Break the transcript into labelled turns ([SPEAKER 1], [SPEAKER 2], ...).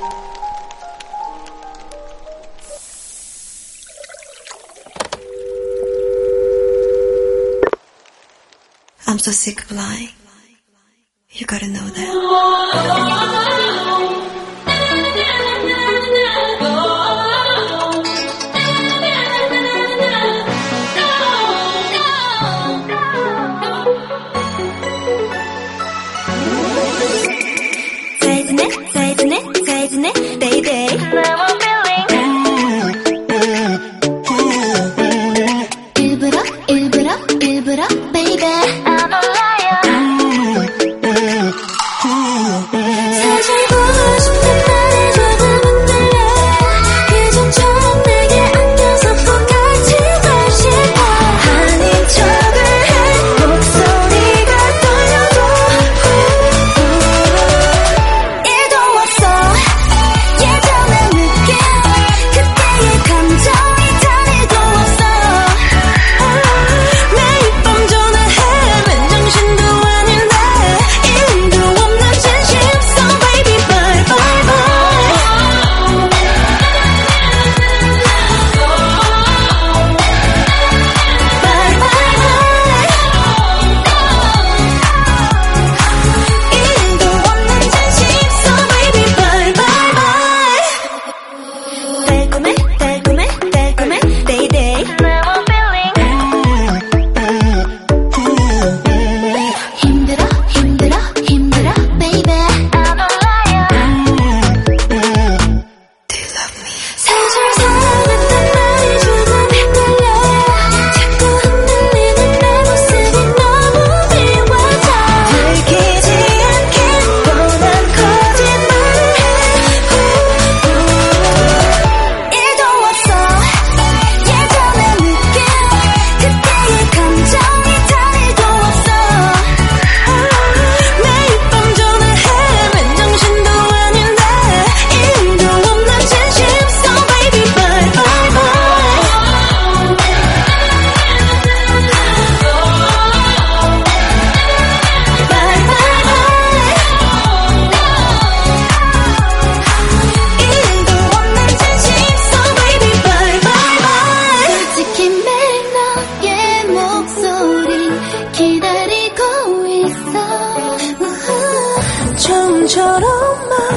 [SPEAKER 1] I'm so sick of lying. You gotta know that.
[SPEAKER 2] day. 꿈처럼